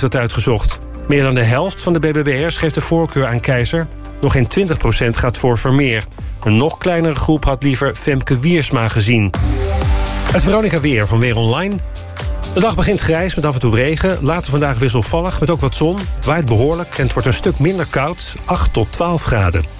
het uitgezocht. Meer dan de helft van de BBB'ers geeft de voorkeur aan Keizer. Nog geen 20% gaat voor Vermeer. Een nog kleinere groep had liever Femke Wiersma gezien. Het Veronica Weer van Weer Online. De dag begint grijs met af en toe regen. Later vandaag wisselvallig met ook wat zon. Het waait behoorlijk en het wordt een stuk minder koud. 8 tot 12 graden.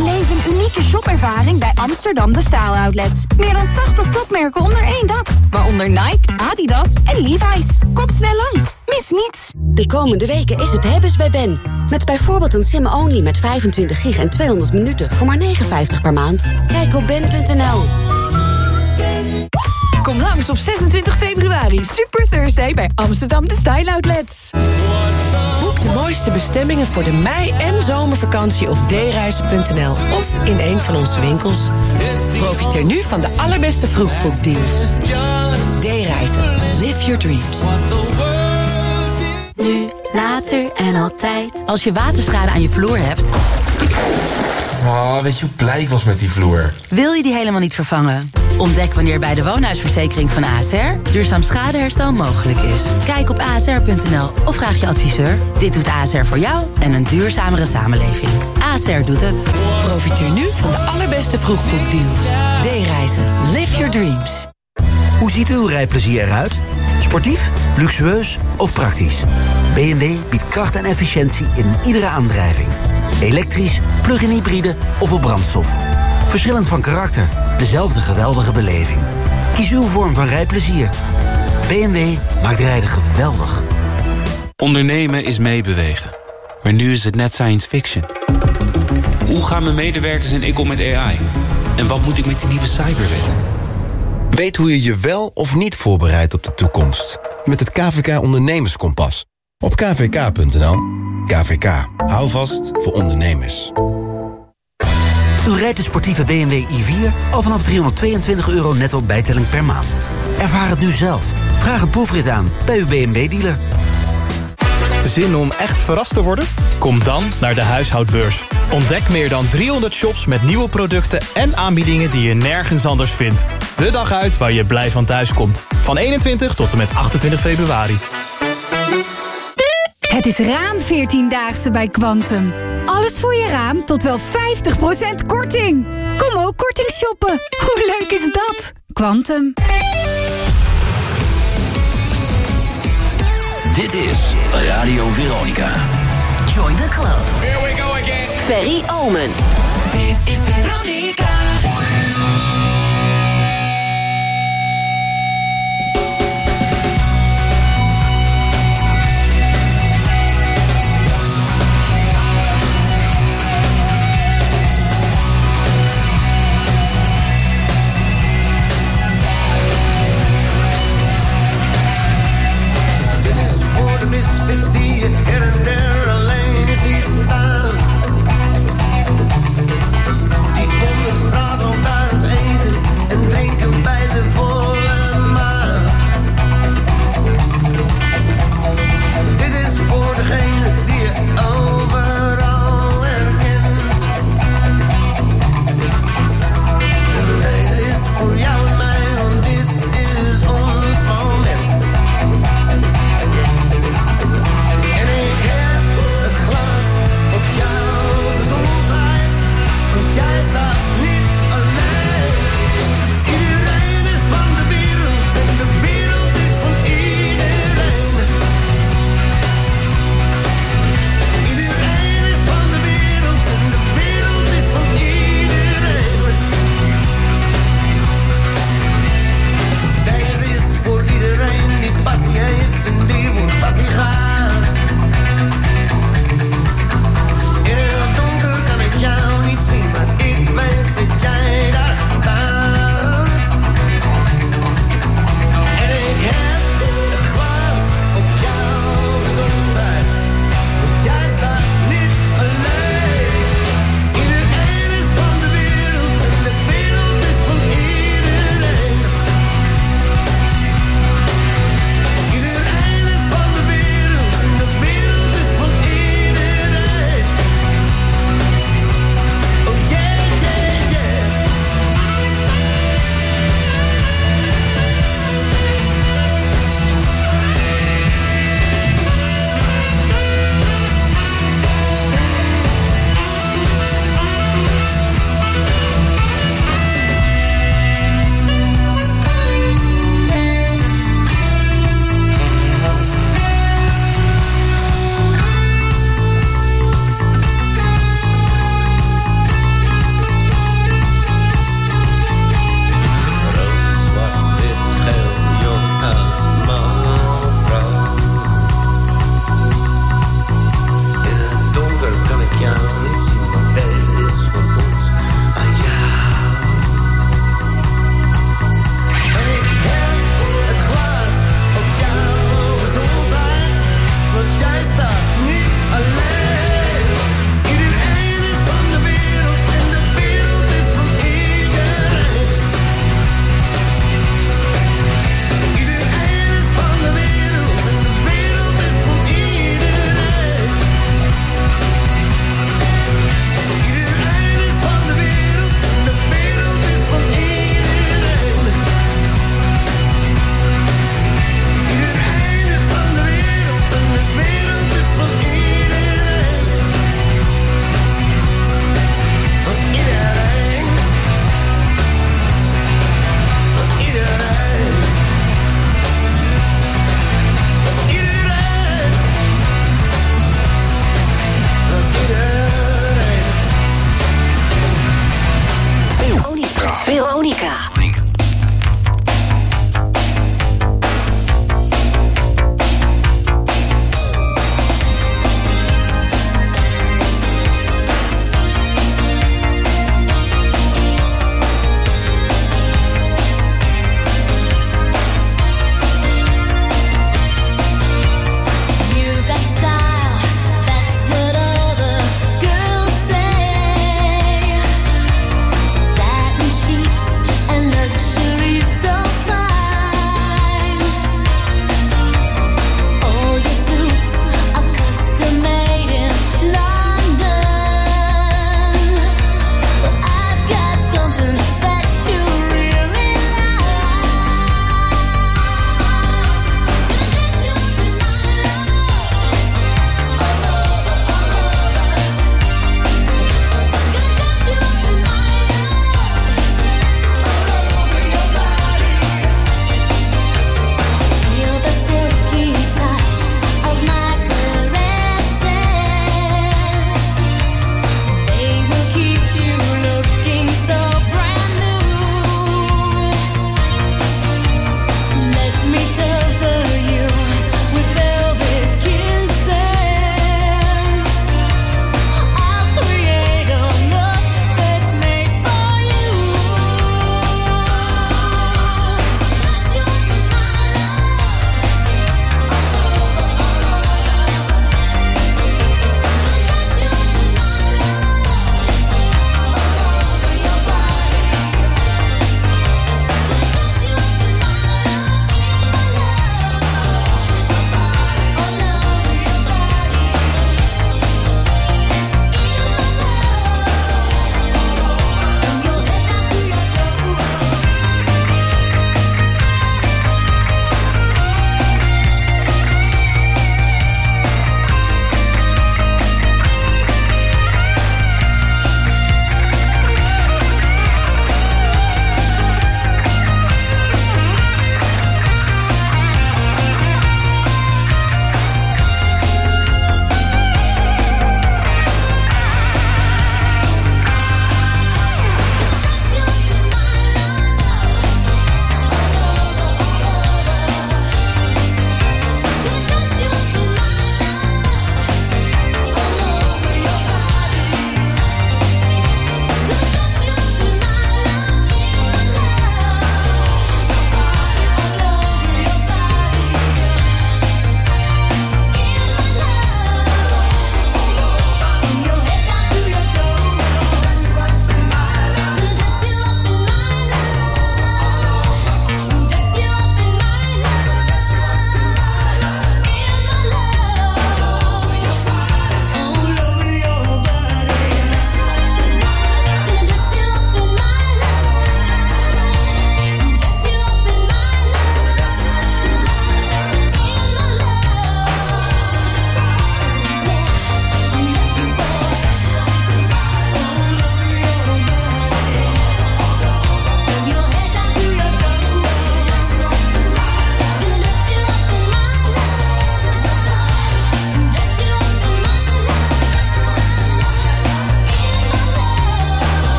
Beleef een unieke shopervaring bij Amsterdam De Staal Outlets. Meer dan 80 topmerken onder één dak. Waaronder Nike, Adidas en Levi's. Kom snel langs. Mis niets. De komende weken is het hebben's bij Ben. Met bijvoorbeeld een sim-only met 25 gig en 200 minuten voor maar 59 per maand. Kijk op ben.nl. Kom langs op 26 februari. Super Thursday bij Amsterdam De Style Outlets. De mooiste bestemmingen voor de mei- en zomervakantie op dereizen.nl of in een van onze winkels. Profiteer nu van de allerbeste vroegboekdeals. D-reizen. Live your dreams. Nu, later en altijd. Als je waterschade aan je vloer hebt... Oh, weet je hoe blij ik was met die vloer? Wil je die helemaal niet vervangen? Ontdek wanneer bij de woonhuisverzekering van ASR... duurzaam schadeherstel mogelijk is. Kijk op asr.nl of vraag je adviseur. Dit doet ASR voor jou en een duurzamere samenleving. ASR doet het. Profiteer nu van de allerbeste vroegboekdeals. D-reizen. Live your dreams. Hoe ziet uw rijplezier eruit? Sportief, luxueus of praktisch? BMW biedt kracht en efficiëntie in iedere aandrijving. Elektrisch, plug-in hybride of op brandstof. Verschillend van karakter, dezelfde geweldige beleving. Kies uw vorm van rijplezier. BMW maakt rijden geweldig. Ondernemen is meebewegen. Maar nu is het net science fiction. Hoe gaan mijn medewerkers en ik om met AI? En wat moet ik met die nieuwe cyberwet? Weet hoe je je wel of niet voorbereidt op de toekomst. Met het KVK Ondernemerskompas. Op kvk.nl. KVK. Hou vast voor ondernemers. U rijdt de sportieve BMW i4 al vanaf 322 euro netto bijtelling per maand. Ervaar het nu zelf. Vraag een proefrit aan bij uw BMW-dealer. Zin om echt verrast te worden? Kom dan naar de huishoudbeurs. Ontdek meer dan 300 shops met nieuwe producten en aanbiedingen die je nergens anders vindt. De dag uit waar je blij van thuis komt. Van 21 tot en met 28 februari. Het is raam 14-daagse bij Quantum. Alles voor je raam tot wel 50% korting. Kom ook korting shoppen. Hoe leuk is dat? Quantum. Dit is Radio Veronica. Join the club. Here we go again. Ferry Omen. Dit is Veronica.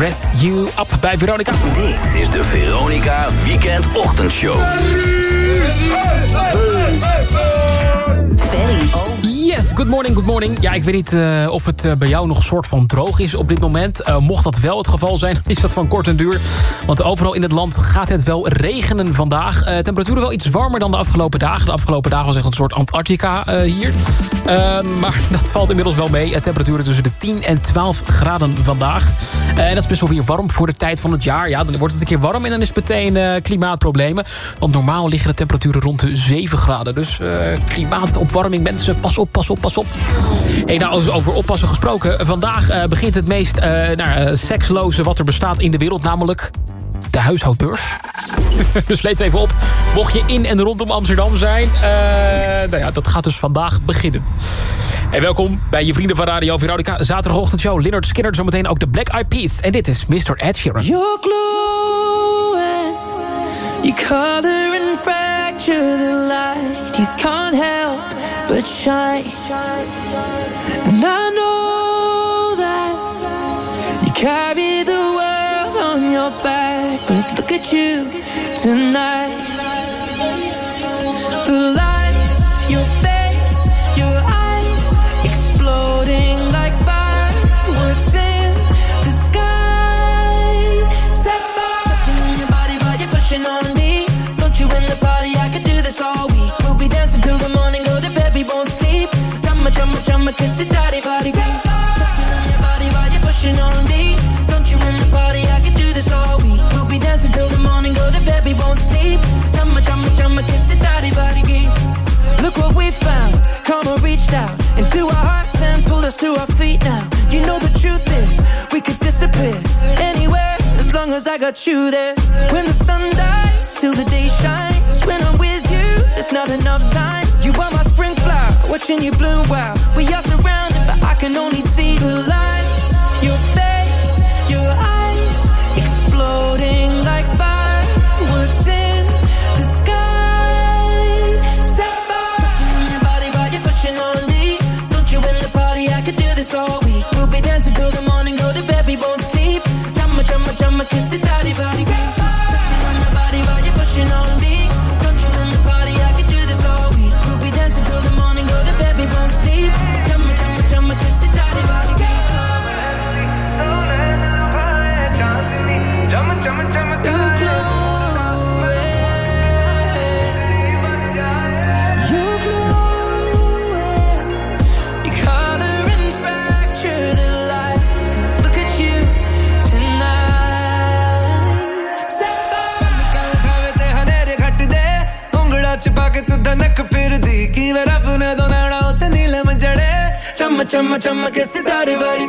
Dress You Up bij Veronica. Dit is de Veronica Weekend Ochtendshow. Yes, good morning, good morning. Ja, ik weet niet eh, of het eh, bij jou nog een soort van droog is op dit moment. Eh, mocht dat wel het geval zijn, dan is dat van kort en duur. Want overal in het land gaat het wel regenen vandaag. Eh temperaturen wel iets warmer dan de afgelopen dagen. De afgelopen dagen was echt een soort Antarctica eh, hier. Eh, maar dat valt inmiddels wel mee. Temperaturen tussen de 10 en 12 graden vandaag. En dat is best wel weer warm voor de tijd van het jaar. Ja, dan wordt het een keer warm en dan is het meteen eh, klimaatproblemen. Want normaal liggen de temperaturen rond de 7 graden. Dus eh, klimaatopwarming, mensen, pas op, pas op, pas op. Hey, nou, over oppassen gesproken. Vandaag eh, begint het meest nou, seksloze wat er bestaat in de wereld. Namelijk de huishoudbeurs. dus leed even op. Mocht je in en rondom Amsterdam zijn. eh, nou ja, dat gaat dus vandaag beginnen. En welkom bij je vrienden van Radio Veronica. Zaterdagochtendshow. Leonard Skinner, zometeen ook de Black Eyed Peas. En dit is Mr. Ed Sheeran. Glowing, you color and fracture the light. You can't help but shine. And I know that you the world on your back. But look at you tonight. The lights, your face, your eyes exploding like fireworks in the sky. Touching your body while you're pushing on me. Don't you the party? I do this all week. We'll be dancing till the morning, go to bed, we won't sleep. Kiss it, daddy, body. Touching on your body while you're pushing on me. Don't you in the party? I could do this all week. Dancing till the morning, go to bed, we won't sleep. Chumma, chumma, chumma, kiss it, daddy, body. Look what we found. Karma reached out into our hearts and pulled us to our feet now. You know the truth is, we could disappear anywhere as long as I got you there. When the sun dies, till the day shines. When I'm with you, there's not enough time. You are my spring flower, watching you bloom wild. We are surrounded, चम चम के सितारे वाली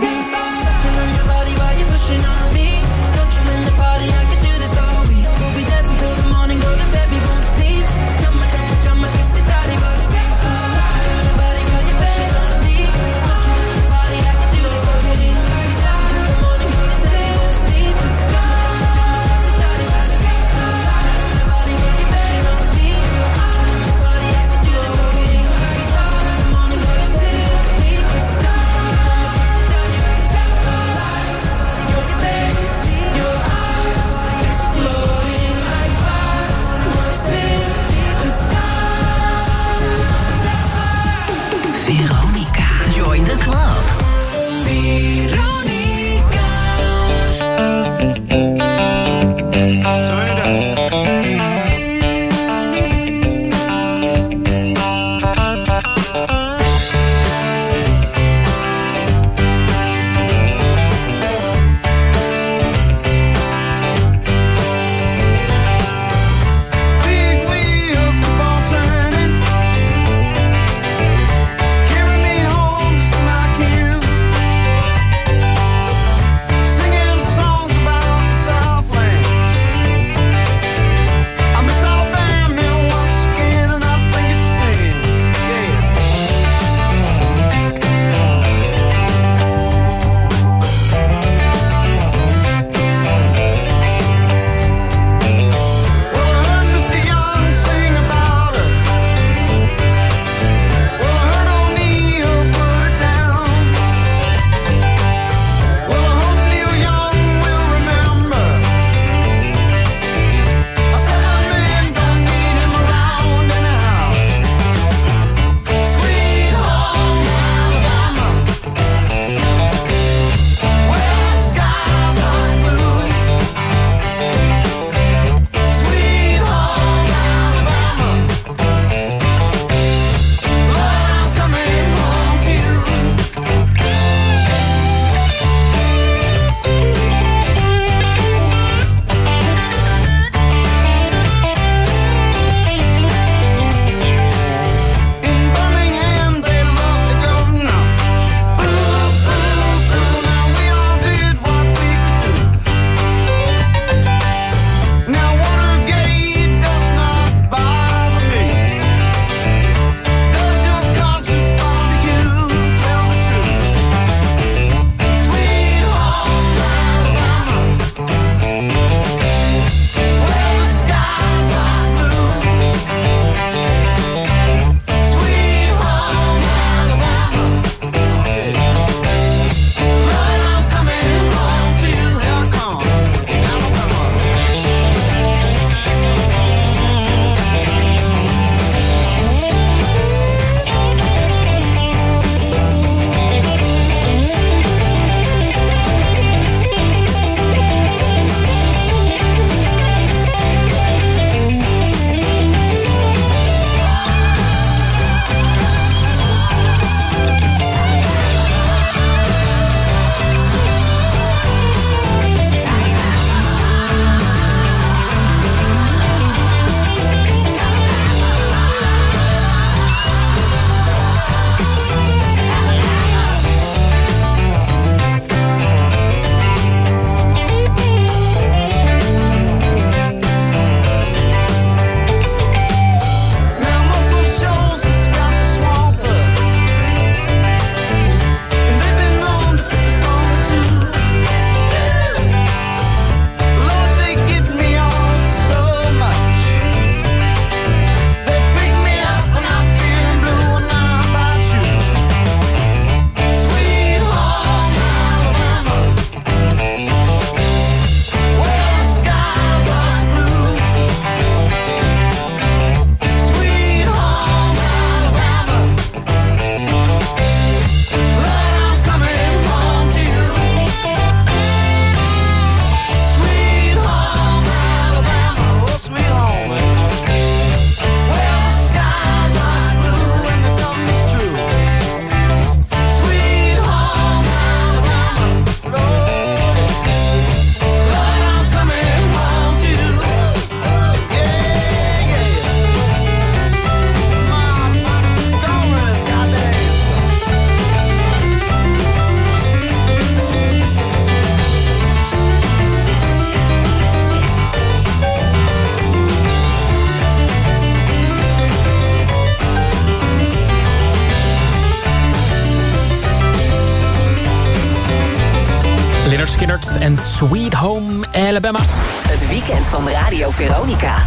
Alabama. Het weekend van Radio Veronica.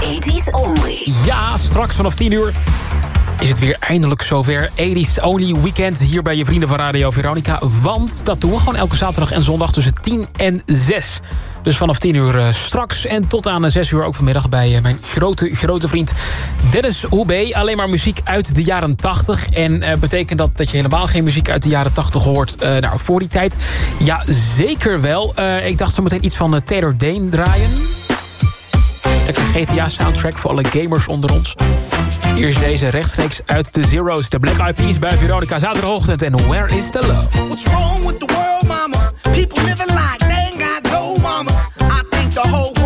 80s only. Ja, straks vanaf 10 uur is het weer eindelijk zover. 80s Only Weekend hier bij je vrienden van Radio Veronica. Want dat doen we gewoon elke zaterdag en zondag tussen 10 en 6. Dus vanaf 10 uur uh, straks en tot aan 6 uur ook vanmiddag... bij uh, mijn grote, grote vriend Dennis Hoebe. Alleen maar muziek uit de jaren 80. En uh, betekent dat dat je helemaal geen muziek uit de jaren 80 hoort... nou, voor die tijd? Ja, zeker wel. ik dacht zo meteen iets van Taylor Dane draaien. Lekker GTA-soundtrack voor alle gamers onder ons. Eerst deze rechtstreeks uit de Zero's. De Black Eyed Peas bij Veronica zaterdagochtend. En Where is the Love? What's wrong with the world, mama? People living like they ain't got no mamas. I think the whole world's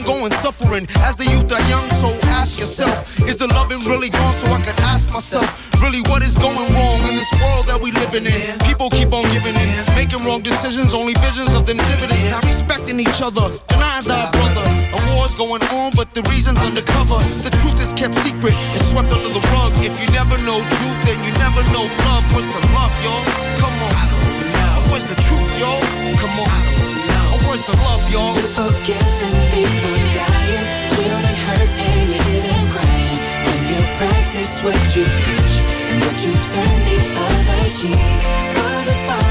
ongoing suffering. As the youth are young, so ask yourself, is the loving really gone? So I could ask myself, really, what is going wrong in this world that we living in? People keep on giving in, making wrong decisions, only visions of the dividends, not respecting each other, denying thy brother. A war's going on, but the reason's undercover. The truth is kept secret, it's swept under the rug. If you never know truth, then you never know love. What's the love, y'all? Come on. Where's the truth, y'all? Come on. Where's the love, y'all? People killing, people dying, children hurt and hear them crying. When you practice what you preach, and would you turn the other cheek? Father, Father,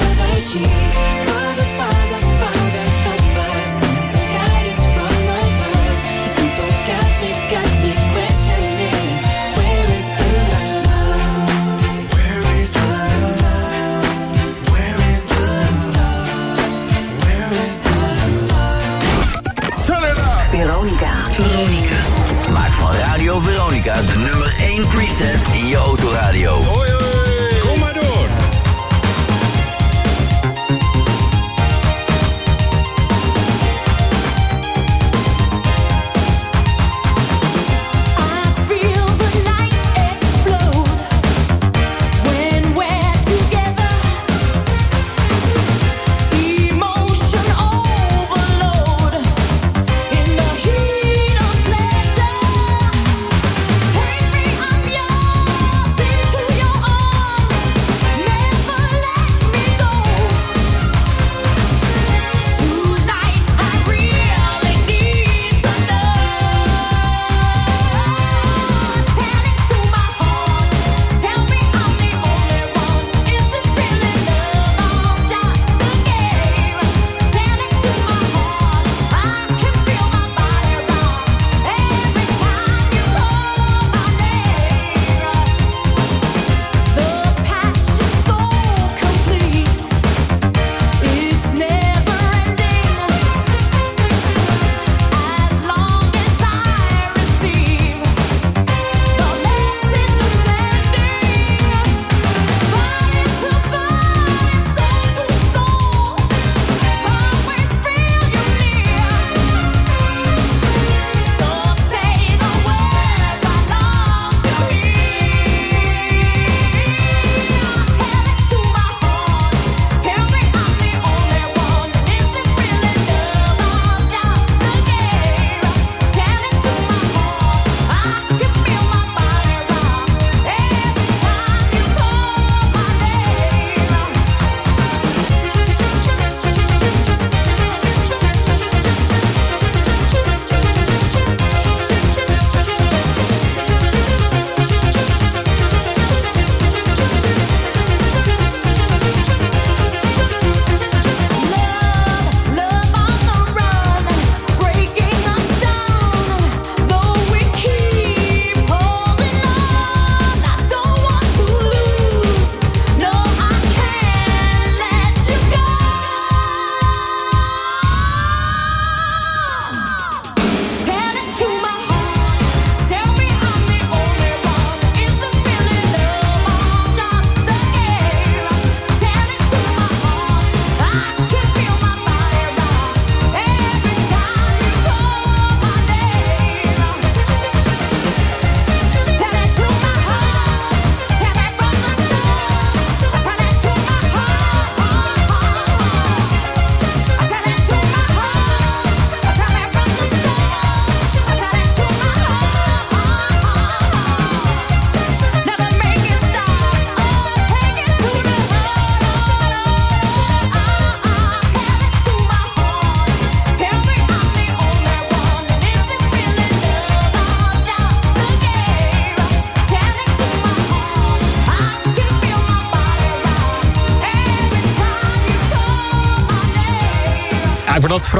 Veronica. Maak van Radio Veronica de nummer 1 preset in je autoradio.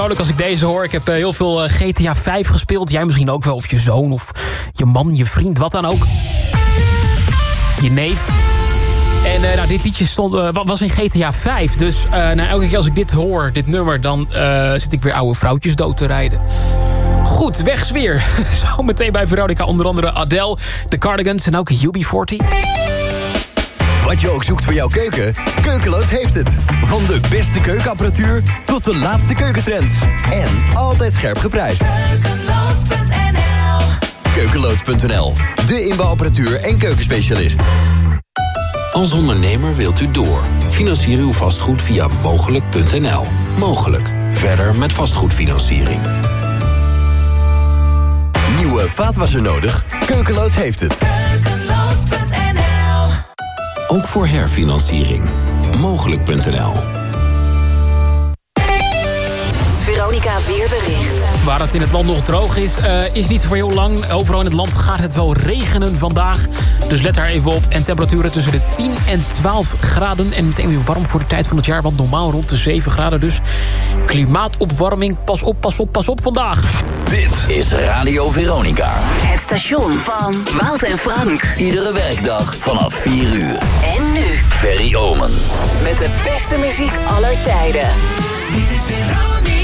Vrolijk als ik deze hoor. Ik heb eh, heel veel eh, GTA 5 gespeeld. Jij misschien ook wel, of je zoon, of je man, je vriend, wat dan ook. Je neef. En eh, nou, dit liedje stond, wa- was in GTA 5. Dus nou, elke keer als ik dit hoor, dit nummer... dan zit ik weer oude vrouwtjes dood te rijden. Goed, wegsfeer. Zo meteen bij Veronica onder andere Adele, The Cardigans en ook UB40. Wat je ook zoekt voor jouw keuken, Keukeloos heeft het. Van de beste keukenapparatuur tot de laatste keukentrends. En altijd scherp geprijsd. Keukeloos.nl, de inbouwapparatuur en keukenspecialist. Als ondernemer wilt u door. Financier uw vastgoed via mogelijk.nl. Mogelijk. Verder met vastgoedfinanciering. Nieuwe vaatwasser nodig? Keukeloos heeft het. Ook voor herfinanciering. Mogelijk.nl. Veronica Weerbericht. Waar het in het land nog droog is, eh, is niet voor heel lang. Overal in het land gaat het wel regenen vandaag. Dus let daar even op. En temperaturen tussen de 10 en 12 graden. En meteen weer warm voor de tijd van het jaar. Want normaal rond de 7 graden. Dus klimaatopwarming. Pas op, pas op, pas op vandaag. Dit is Radio Veronica. Het station van Wout en Frank. Iedere werkdag vanaf 4 uur. En nu, Ferry Omen. met de beste muziek aller tijden. Dit is Veronica.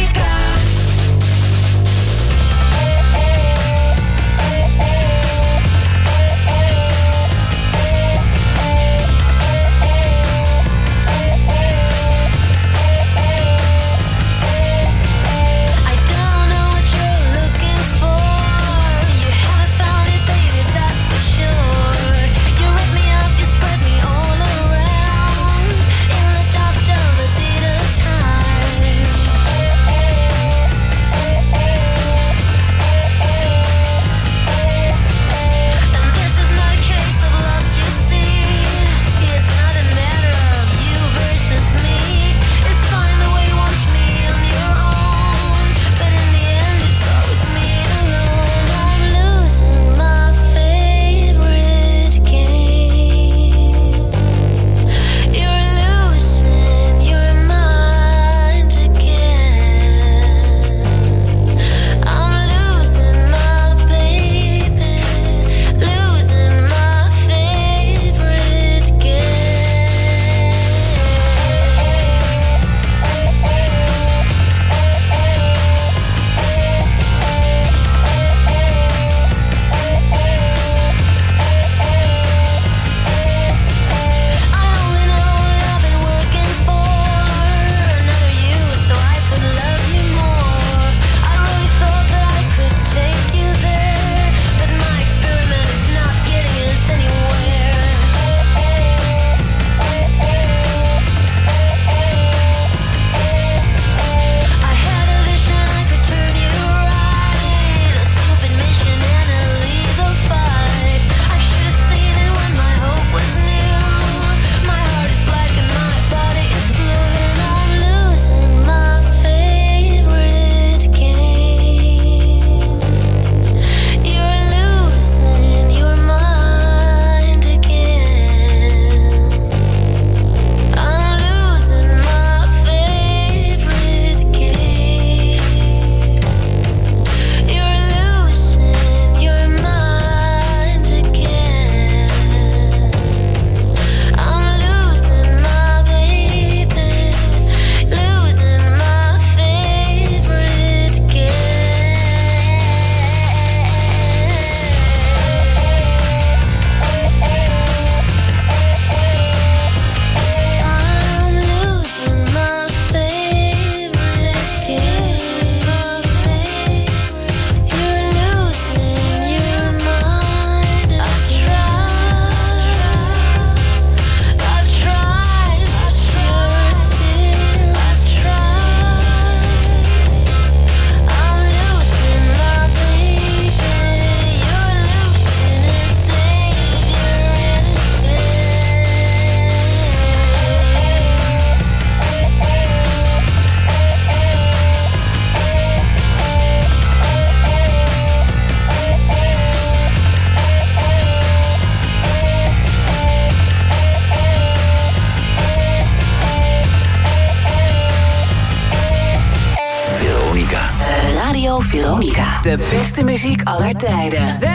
De beste muziek aller tijden.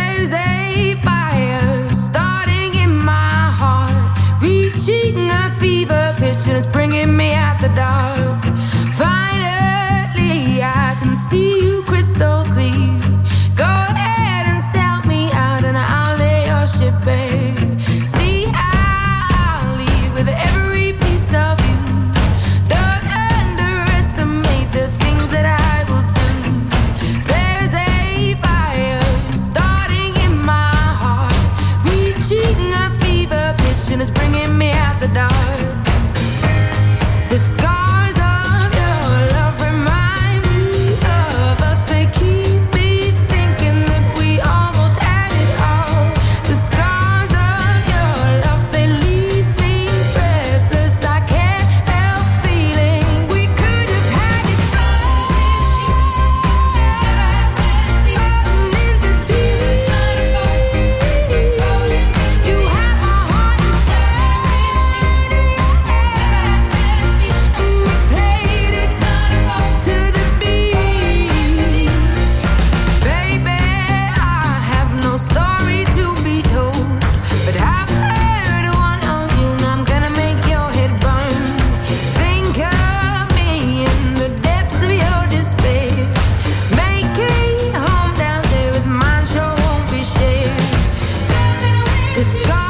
The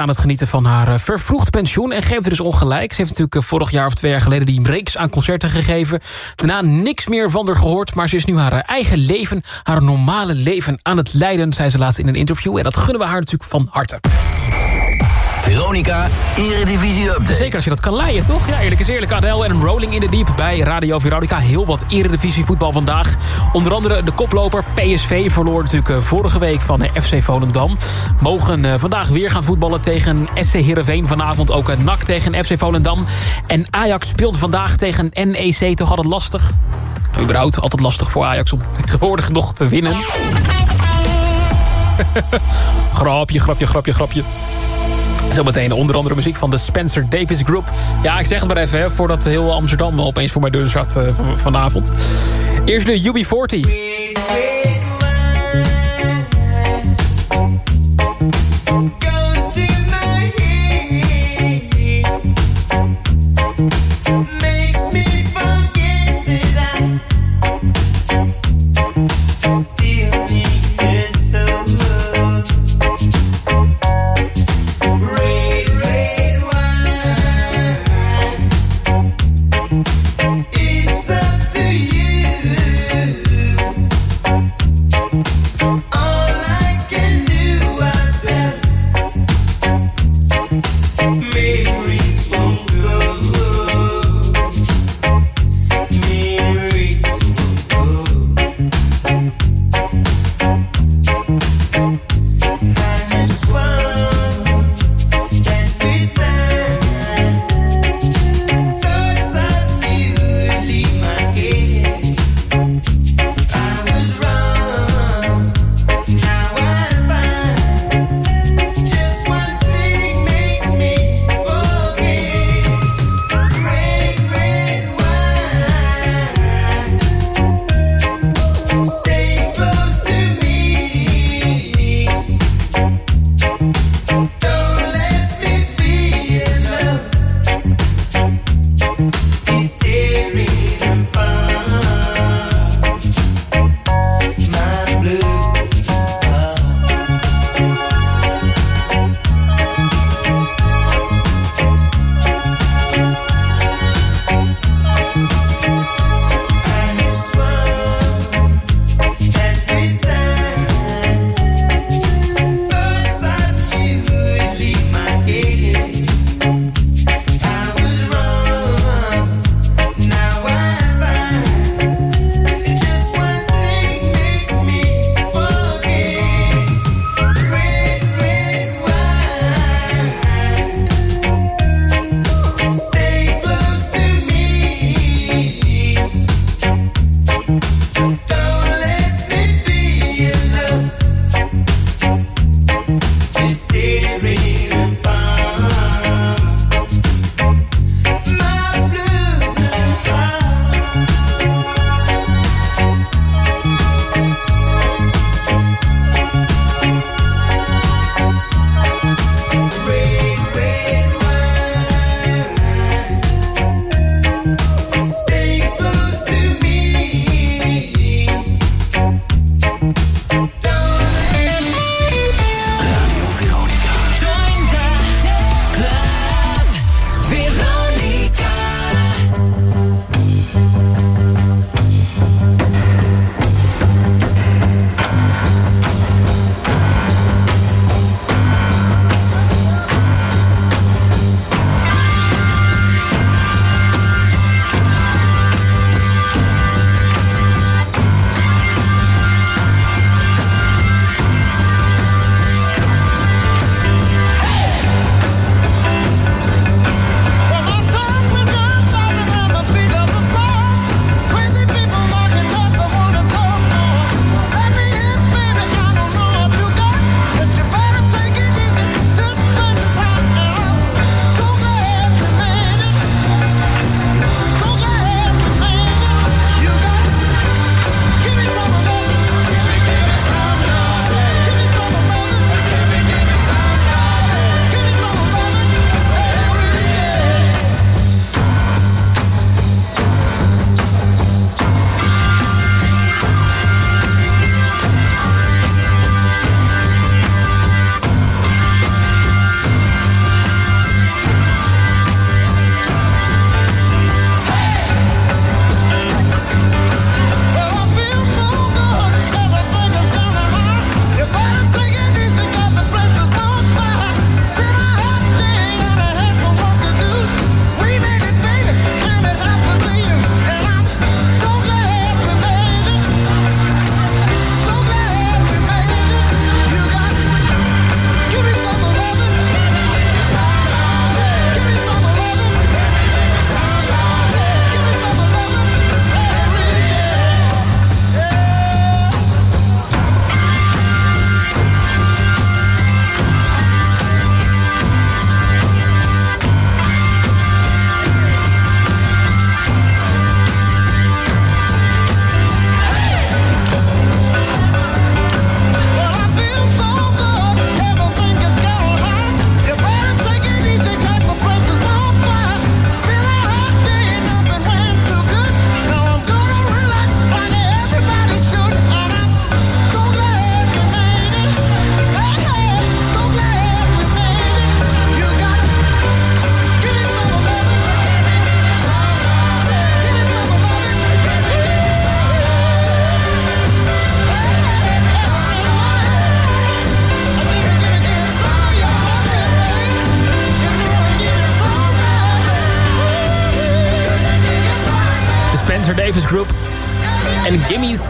aan het genieten van haar eh, vervroegd pensioen en geeft er dus ongelijk. Ze heeft natuurlijk eh, vorig jaar of twee jaar geleden die reeks aan concerten gegeven. Daarna niks meer van haar gehoord, maar ze is nu haar eh, eigen leven, haar normale leven aan het leiden, zei ze laatst in een interview. En dat gunnen we haar natuurlijk van harte. Veronica, Eredivisie Update. Zeker als je dat kan leiden, toch? Ja, eerlijk is eerlijk. Adel en Rolling in the Deep bij Radio Veronica. Heel wat Eredivisie voetbal vandaag. Onder andere de koploper PSV verloor natuurlijk eh, vorige week van eh, FC Volendam. Mogen eh, vandaag weer gaan voetballen tegen SC Heerenveen. Vanavond ook een NAC tegen FC Volendam. En Ajax speelt vandaag tegen NEC. Toch altijd lastig? Überhaupt altijd lastig voor Ajax om tegenwoordig nog te winnen. grapje, grapje, grapje, grapje. Zometeen onder andere muziek van de Spencer Davis Group. Ja, ik zeg het maar even, hè, voordat heel Amsterdam opeens voor mijn deur zat eh, van, vanavond. Eerst de UB40. Goes to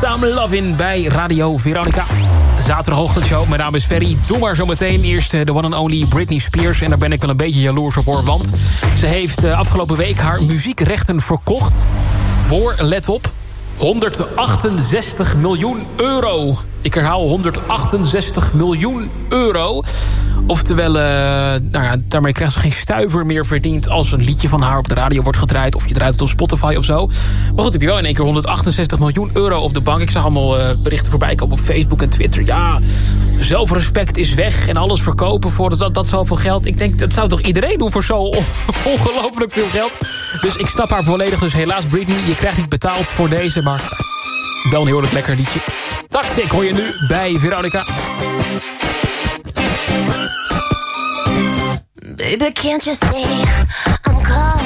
Some Lovin' bij Radio Veronica. Zaterdagochtendshow, mijn naam is Ferry. Doe maar zo meteen eerst de one and only Britney Spears. En daar ben ik wel een beetje jaloers op hoor. Want ze heeft uh, afgelopen week haar muziekrechten verkocht. Voor, let op, 168 miljoen euro. Ik herhaal 168 miljoen euro. Oftewel, uh, nou ja, daarmee krijgt ze geen stuiver meer verdiend... als een liedje van haar op de radio wordt gedraaid... of je draait het op Spotify of zo. Maar goed, heb je wel in één keer 168 miljoen euro op de bank. Ik zag allemaal uh, berichten voorbij komen op Facebook en Twitter. Ja, zelfrespect is weg en alles verkopen voor dat, dat zoveel geld. Ik denk, dat zou toch iedereen doen voor zo ongelooflijk veel geld. Dus ik snap haar volledig. Dus helaas, Britney, je krijgt niet betaald voor deze... maar wel een heel lekker liedje. Toxic hoor je nu bij Veronica. Baby, can't you see I'm calling?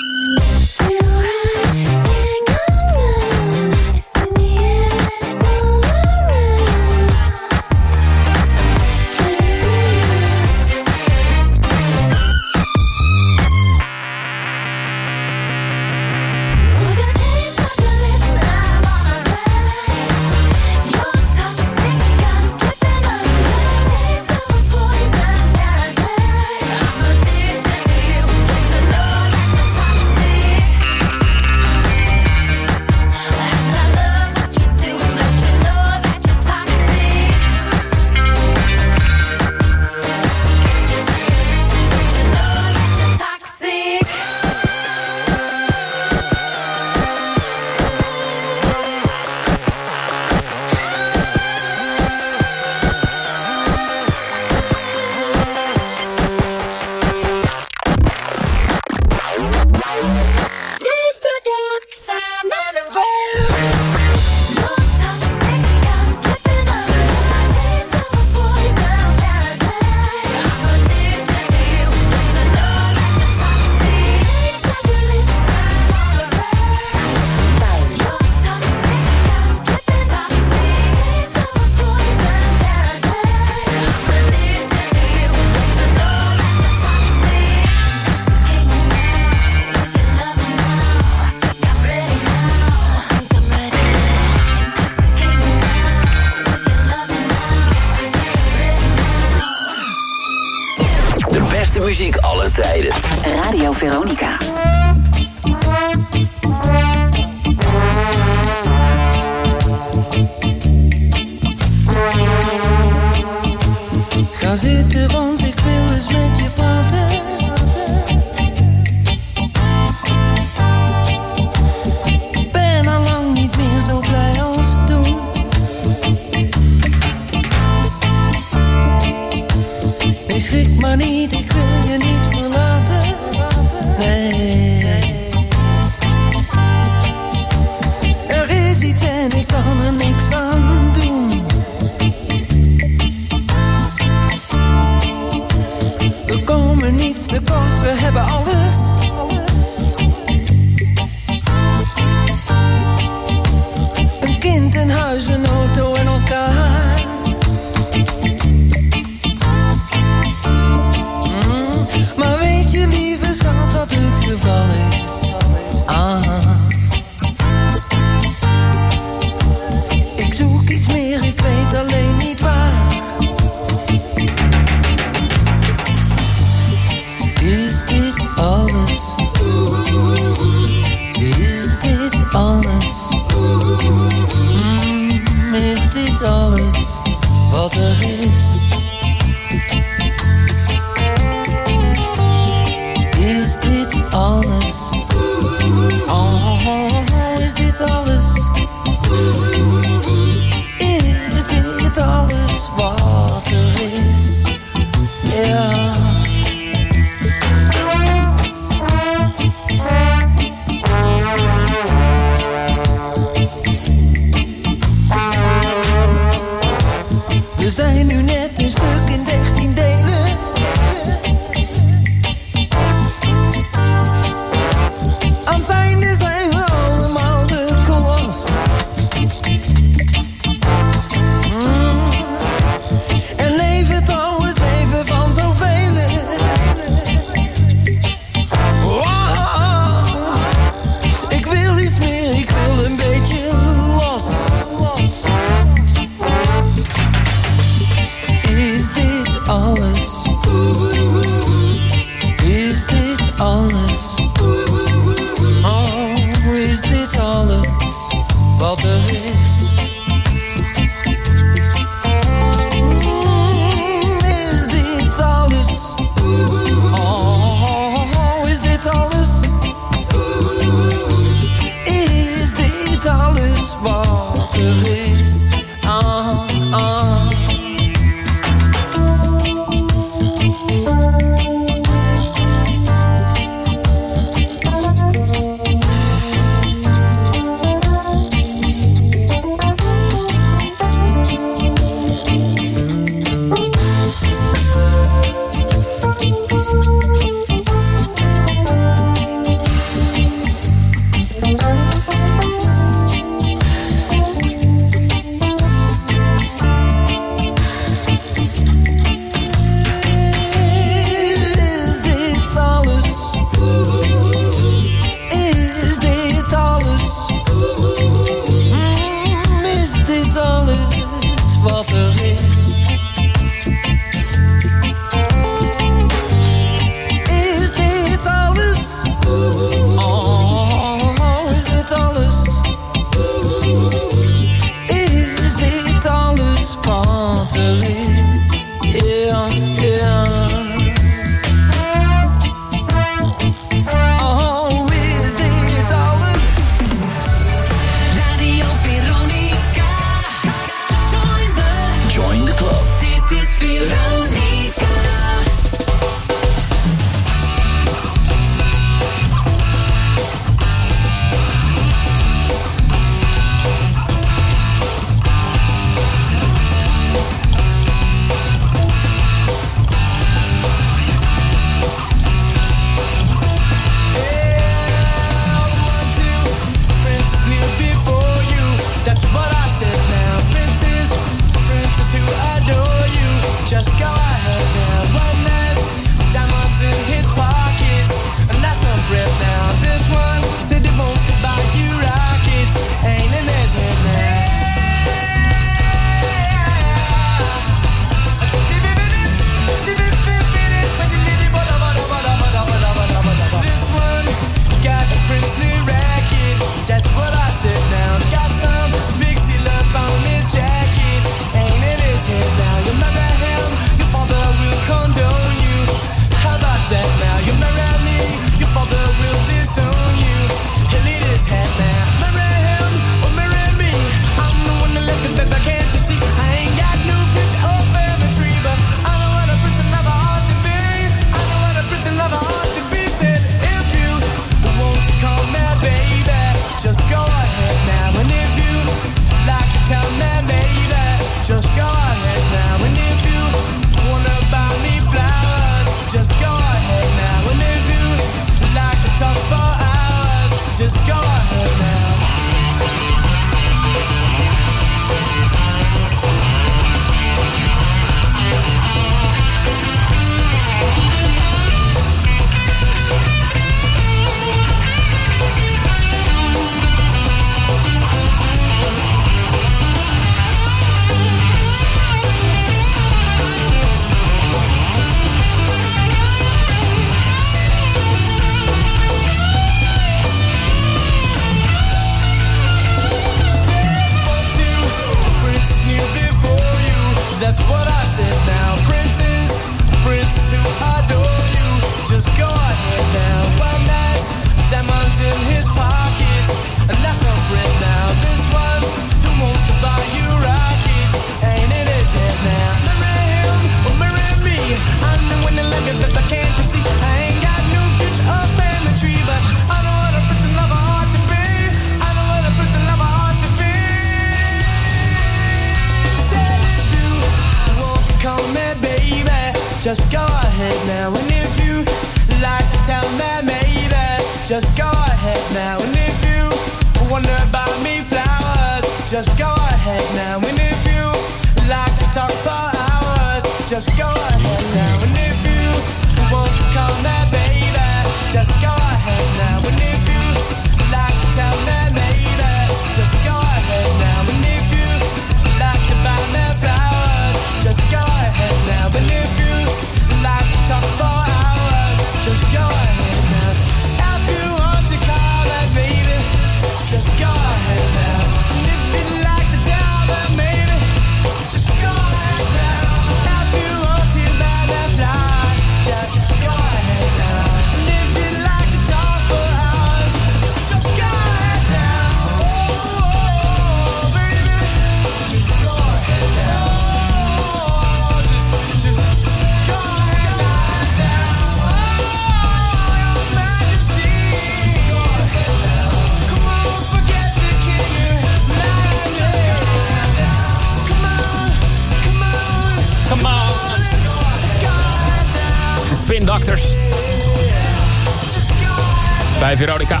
Veronica.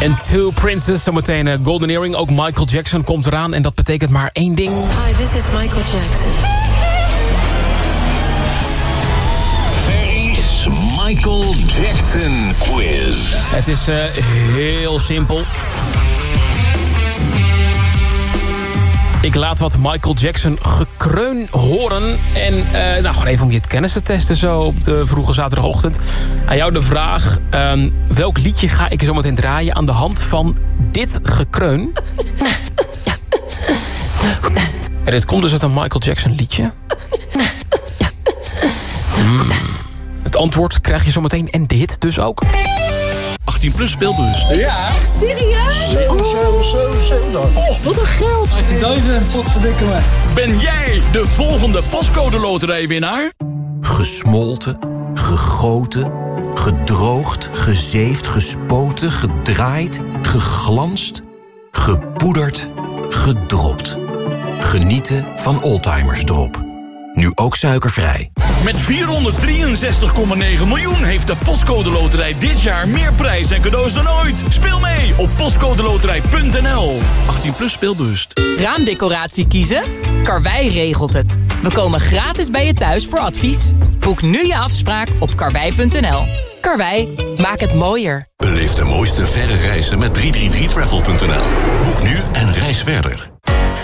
En Two Princes, zometeen eh, Golden Earring. Ook Michael Jackson komt eraan. En dat betekent maar één ding. Hi, this is Michael Jackson. Ferry's Michael Jackson quiz. Het is eh, heel simpel. Ik laat wat Michael Jackson gekreun horen. En eh, nou, gewoon even om je het kennis te testen zo op de vroege zaterdagochtend. Aan jou de vraag. ehm, welk liedje ga ik zo meteen draaien aan de hand van dit gekreun? En dit komt dus uit een Michael Jackson liedje. Hmm. Het antwoord krijg je zometeen en dit dus ook. 18 plus speelbus. Ja. Echt serieus? 7, 7, 7, 7 Oh, wat een geld. 18.000. Wat verdikke me. Ben jij de volgende pascode loterijwinnaar? Gesmolten, gegoten, gedroogd, gezeefd, gespoten, gedraaid, geglanst, gepoederd, gedropt. Genieten van Oldtimers Drop. Nu ook suikervrij. Met 463,9 miljoen heeft de Postcode Loterij dit jaar meer prijs en cadeaus dan ooit. Speel mee op postcodeloterij.nl. 18 plus speelbewust. Raamdecoratie kiezen? Karwei regelt het. We komen gratis bij je thuis voor advies. Boek nu je afspraak op karwei.nl. Karwei, maak het mooier. Beleef de mooiste verre reizen met 333travel.nl. Boek nu en reis verder.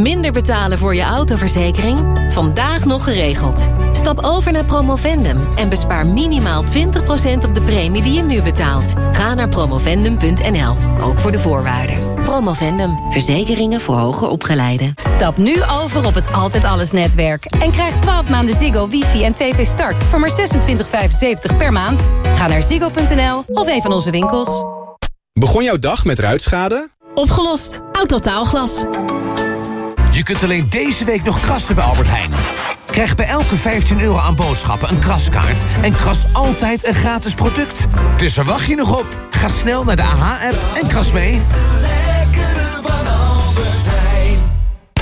Minder betalen voor je autoverzekering? Vandaag nog geregeld. Stap over naar Promovendum en bespaar minimaal 20% op de premie die je nu betaalt. Ga naar promovendum.nl, ook voor de voorwaarden. Promovendum, verzekeringen voor hoger opgeleiden. Stap nu over op het Altijd Alles netwerk. En krijg 12 maanden Ziggo, wifi en tv start voor maar 26,75 per maand. Ga naar ziggo.nl of een van onze winkels. Begon jouw dag met ruitschade? Opgelost. Autotaalglas. Je kunt alleen deze week nog krassen bij Albert Heijn. Krijg bij elke 15 euro aan boodschappen een kraskaart... en kras altijd een gratis product. Dus waar wacht je nog op? Ga snel naar de AH-app en kras mee.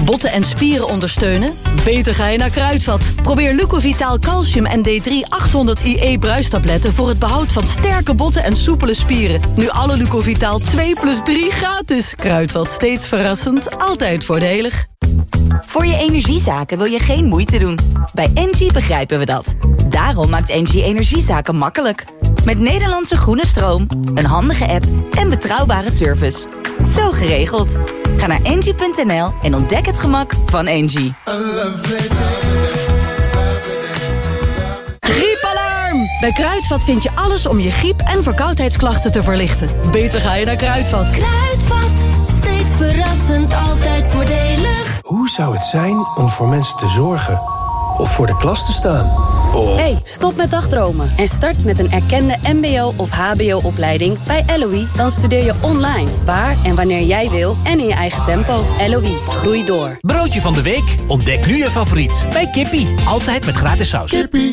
Botten en spieren ondersteunen? Beter ga je naar Kruidvat. Probeer Lucovitaal Calcium en D3 800 IE bruistabletten... voor het behoud van sterke botten en soepele spieren. Nu alle Lucovitaal 2 plus 3 gratis. Kruidvat, steeds verrassend, altijd voordelig. Voor je energiezaken wil je geen moeite doen. Bij Engie begrijpen we dat. Daarom maakt Engie energiezaken makkelijk. Met Nederlandse groene stroom, een handige app en betrouwbare service. Zo geregeld. Ga naar engie.nl en ontdek het gemak van Engie. Griepalarm! Bij Kruidvat vind je alles om je griep- en verkoudheidsklachten te verlichten. Beter ga je naar Kruidvat. Kruidvat, steeds verrassend, altijd voordelig. Hoe zou het zijn om voor mensen te zorgen? Of voor de klas te staan. Of... Hey, stop met dagdromen en start met een erkende mbo- of hbo-opleiding bij LOE. Dan studeer je online, waar en wanneer jij wil en in je eigen tempo. LOE, groei door. Broodje van de week? Ontdek nu je favoriet bij Kippie. Altijd met gratis saus. Kippie.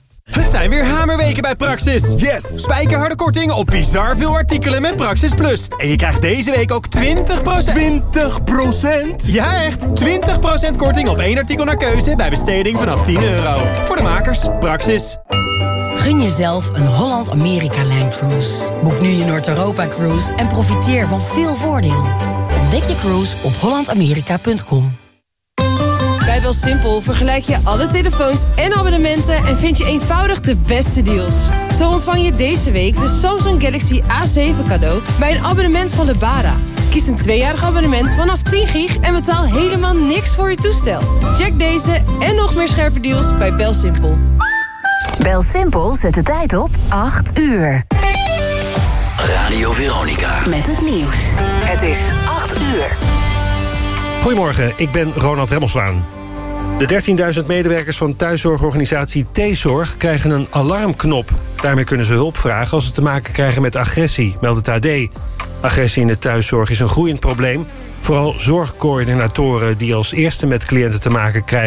Het zijn weer hamerweken bij Praxis. Yes! Spijkerharde korting op bizar veel artikelen met Praxis Plus. En je krijgt deze week ook 20%... 20%? Ja, echt! 20% korting op één artikel naar keuze bij besteding vanaf 10 euro. Voor de makers, Praxis. Gun jezelf een Holland-Amerika-Line Cruise. Boek nu je Noord-Europa-cruise en profiteer van veel voordeel. Ontdek je cruise op hollandamerika.com. Bij BelSimpel vergelijk je alle telefoons en abonnementen... en vind je eenvoudig de beste deals. Zo ontvang je deze week de Samsung Galaxy A7 cadeau... bij een abonnement van Lebara. Kies een tweejarig abonnement vanaf 10 gig... en betaal helemaal niks voor je toestel. Check deze en nog meer scherpe deals bij BelSimpel. Bel Simpel zet de tijd op 8 uur. Radio Veronica. Met het nieuws. Het is 8 uur. Goedemorgen, ik ben Ronald Remmelswaan. De 13.000 medewerkers van thuiszorgorganisatie T-Zorg krijgen een alarmknop. Daarmee kunnen ze hulp vragen als ze te maken krijgen met agressie, meldt het AD. Agressie in de thuiszorg is een groeiend probleem. Vooral zorgcoördinatoren die als eerste met cliënten te maken krijgen...